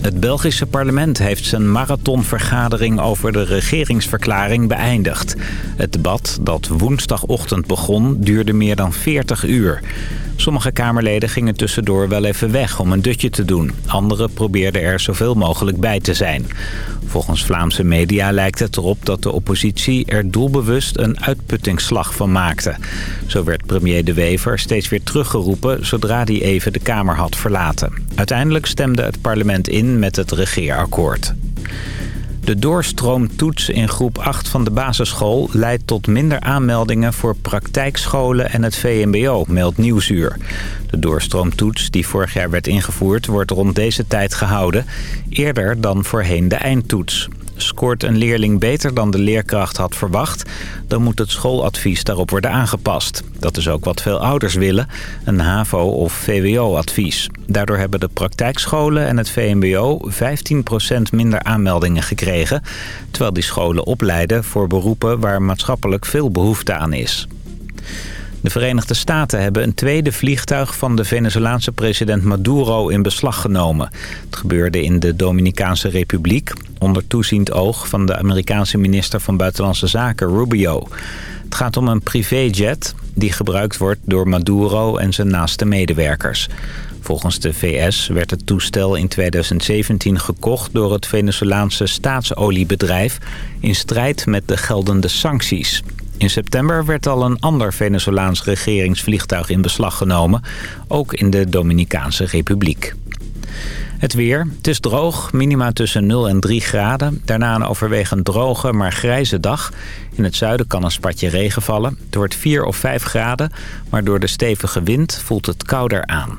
Het Belgische parlement heeft zijn marathonvergadering over de regeringsverklaring beëindigd. Het debat, dat woensdagochtend begon, duurde meer dan 40 uur. Sommige Kamerleden gingen tussendoor wel even weg om een dutje te doen. Anderen probeerden er zoveel mogelijk bij te zijn. Volgens Vlaamse media lijkt het erop dat de oppositie er doelbewust een uitputtingsslag van maakte. Zo werd premier De Wever steeds weer teruggeroepen zodra hij even de Kamer had verlaten. Uiteindelijk stemde het parlement in met het regeerakkoord. De doorstroomtoets in groep 8 van de basisschool leidt tot minder aanmeldingen voor praktijkscholen en het VMBO, meldt Nieuwsuur. De doorstroomtoets die vorig jaar werd ingevoerd wordt rond deze tijd gehouden, eerder dan voorheen de eindtoets. Scoort een leerling beter dan de leerkracht had verwacht... dan moet het schooladvies daarop worden aangepast. Dat is ook wat veel ouders willen, een HAVO- of VWO-advies. Daardoor hebben de praktijkscholen en het VMBO 15% minder aanmeldingen gekregen... terwijl die scholen opleiden voor beroepen waar maatschappelijk veel behoefte aan is. De Verenigde Staten hebben een tweede vliegtuig van de Venezolaanse president Maduro in beslag genomen. Het gebeurde in de Dominicaanse Republiek onder toeziend oog van de Amerikaanse minister van Buitenlandse Zaken Rubio. Het gaat om een privéjet die gebruikt wordt door Maduro en zijn naaste medewerkers. Volgens de VS werd het toestel in 2017 gekocht door het Venezolaanse staatsoliebedrijf... in strijd met de geldende sancties. In september werd al een ander Venezolaans regeringsvliegtuig in beslag genomen, ook in de Dominicaanse Republiek. Het weer. Het is droog, minima tussen 0 en 3 graden. Daarna een overwegend droge, maar grijze dag. In het zuiden kan een spatje regen vallen. Het wordt 4 of 5 graden, maar door de stevige wind voelt het kouder aan.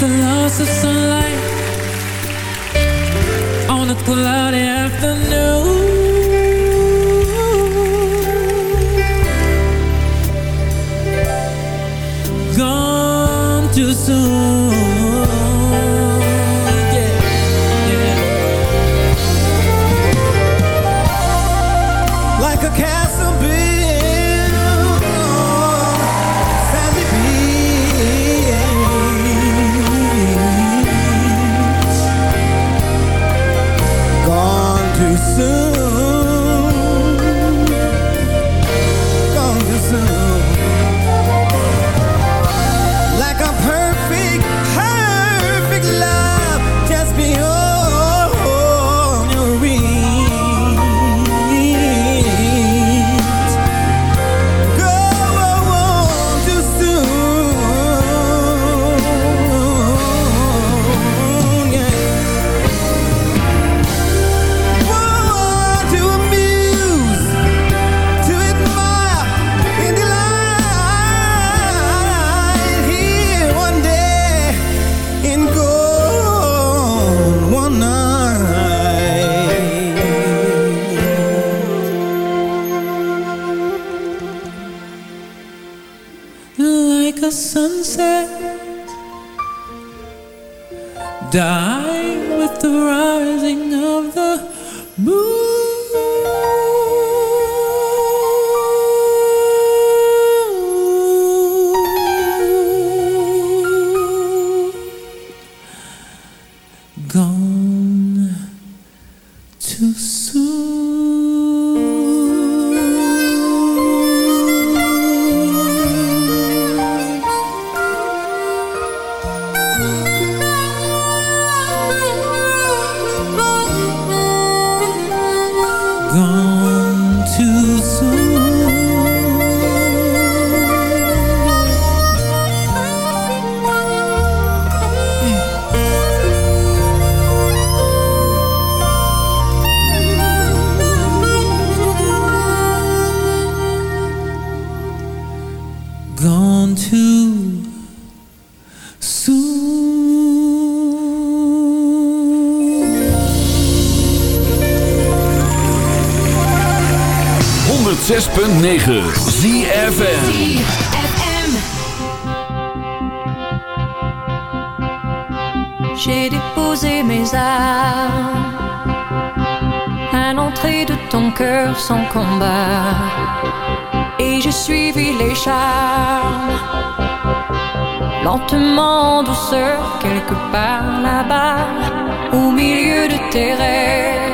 The loss of sunlight. On a cloudy afternoon. Gone too soon. too soon. 106.9 ZFM J'ai déposé mes armes à l'entrée de ton cœur sans combat. Et j'ai suivi les charmes lentement en douceur quelque part là-bas au milieu de tes rêves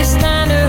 this time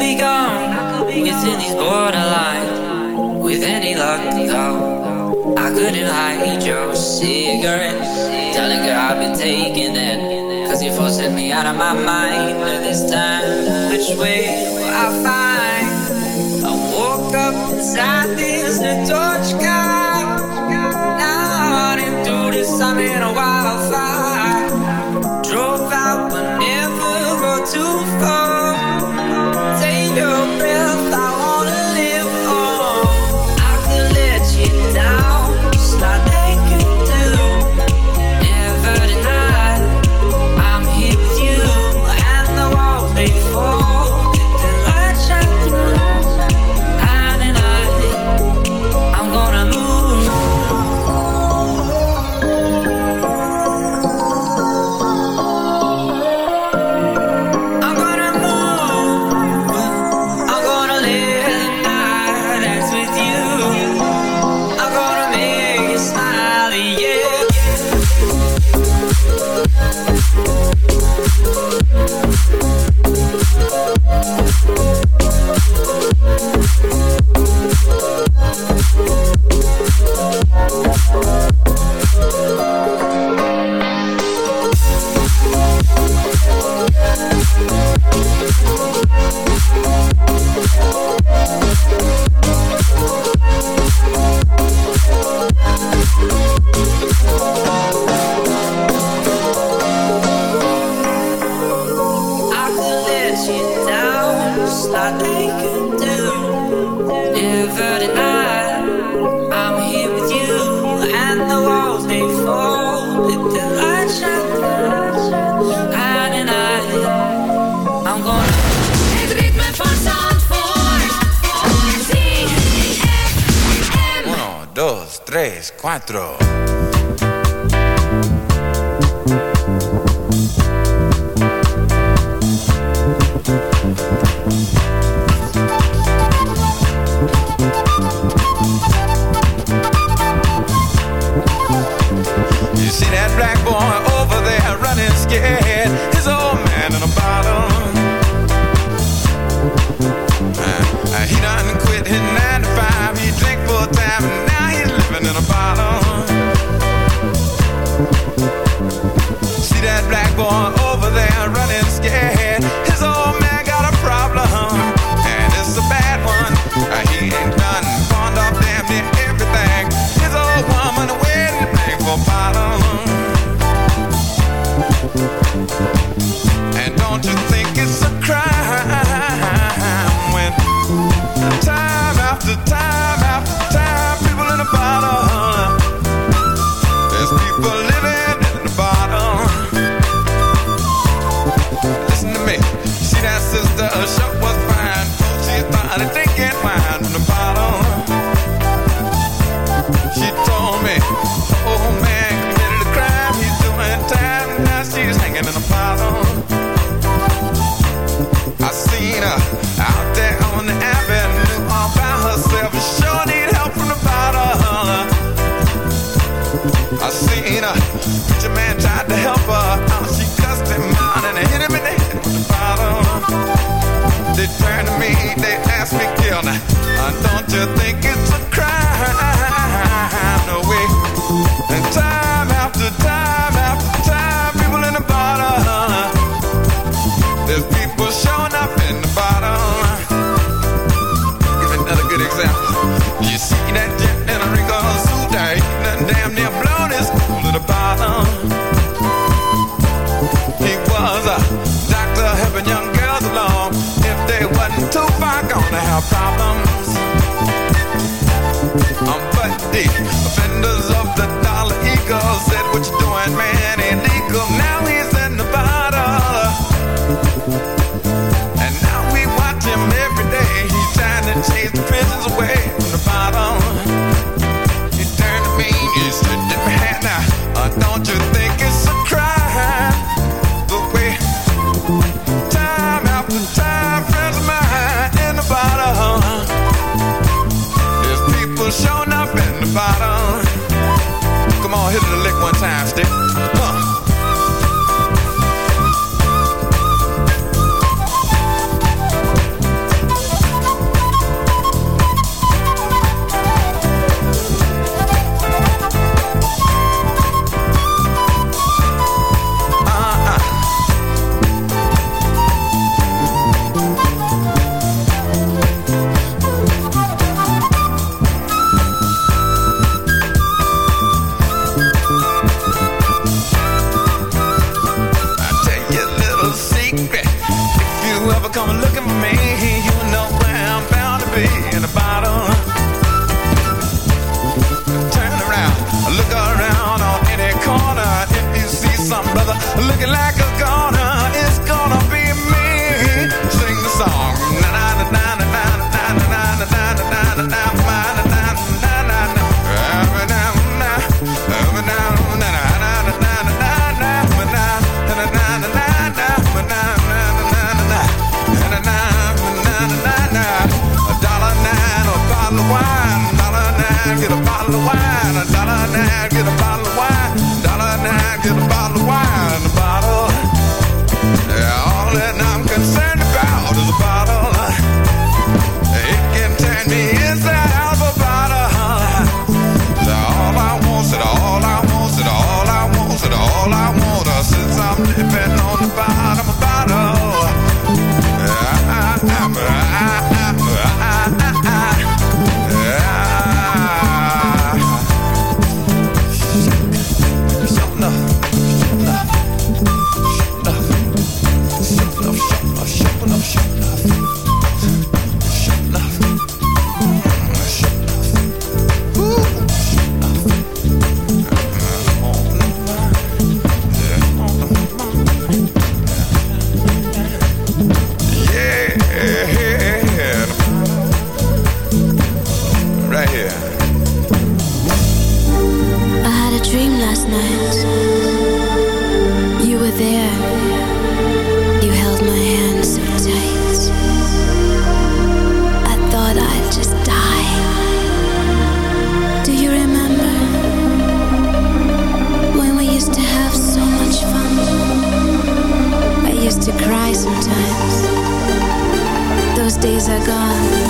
be gone within these borderlines. With any luck, though, I couldn't hide your cigarette. Telling her I've been taking it. Cause you forcing me out of my mind. And this time, which way will I find? I woke up inside this torch guy. Now I'm through this, I'm in a while. 3, 4. me, they ask me, girl, don't you think it's our problems. Um, but the offenders of the dollar eagle said, what you doing, man, ain't legal. Now he's Fantastic. looking like a days are gone.